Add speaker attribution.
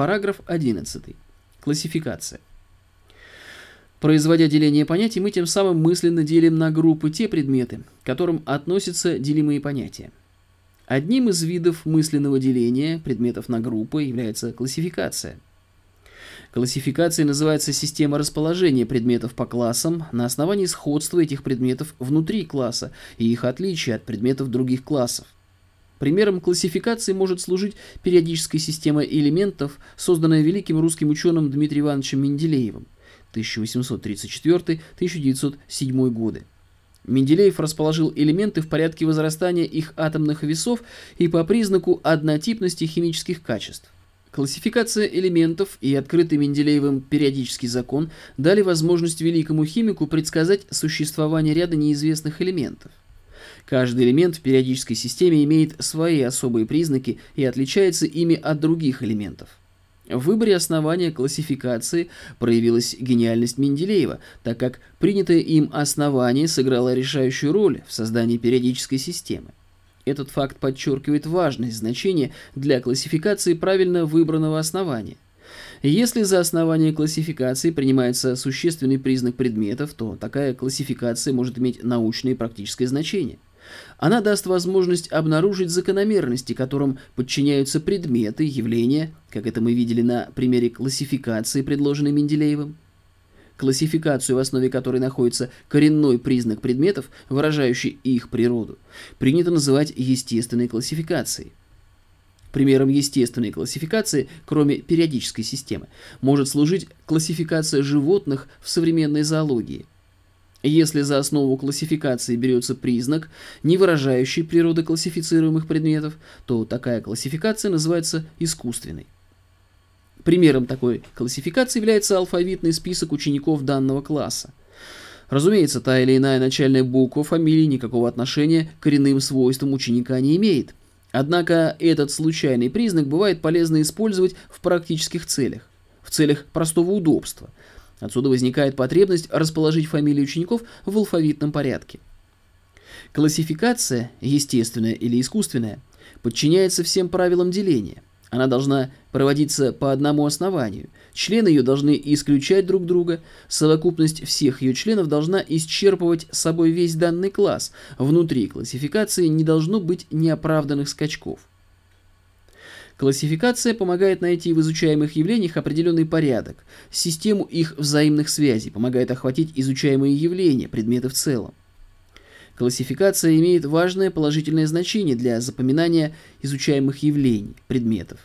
Speaker 1: Параграф 11. Классификация. Производя деление понятий, мы тем самым мысленно делим на группы те предметы, к которым относятся делимые понятия. Одним из видов мысленного деления предметов на группы является классификация. Классификацией называется система расположения предметов по классам на основании сходства этих предметов внутри класса и их отличия от предметов других классов. Примером классификации может служить периодическая система элементов, созданная великим русским ученым Дмитрием Ивановичем Менделеевым 1834-1907 годы. Менделеев расположил элементы в порядке возрастания их атомных весов и по признаку однотипности химических качеств. Классификация элементов и открытый Менделеевым периодический закон дали возможность великому химику предсказать существование ряда неизвестных элементов. Каждый элемент в периодической системе имеет свои особые признаки и отличается ими от других элементов. В выборе основания классификации проявилась гениальность Менделеева, так как принятое им основание сыграло решающую роль в создании периодической системы. Этот факт подчеркивает важность значения для классификации правильно выбранного основания. Если за основание классификации принимается существенный признак предметов, то такая классификация может иметь научное и практическое значение – она даст возможность обнаружить закономерности, которым подчиняются предметы, явления, как это мы видели на примере классификации, предложенной Менделеевым. Классификацию, в основе которой находится коренной признак предметов, выражающий их природу, принято называть естественной классификацией. Примером естественной классификации, кроме периодической системы, может служить классификация животных в современной зоологии – если за основу классификации берется признак, не выражающий природы классифицируемых предметов, то такая классификация называется искусственной. Примером такой классификации является алфавитный список учеников данного класса. Разумеется, та или иная начальная буква фамилии никакого отношения к коренным свойствам ученика не имеет. Однако этот случайный признак бывает полезно использовать в практических целях, в целях простого удобства – Отсюда возникает потребность расположить фамилии учеников в алфавитном порядке. Классификация, естественная или искусственная, подчиняется всем правилам деления. Она должна проводиться по одному основанию. Члены ее должны исключать друг друга. Совокупность всех ее членов должна исчерпывать собой весь данный класс. Внутри классификации не должно быть неоправданных скачков. Классификация помогает найти в изучаемых явлениях определенный порядок, систему их взаимных связей, помогает охватить изучаемые явления, предметы в целом. Классификация имеет важное положительное значение для запоминания изучаемых явлений, предметов.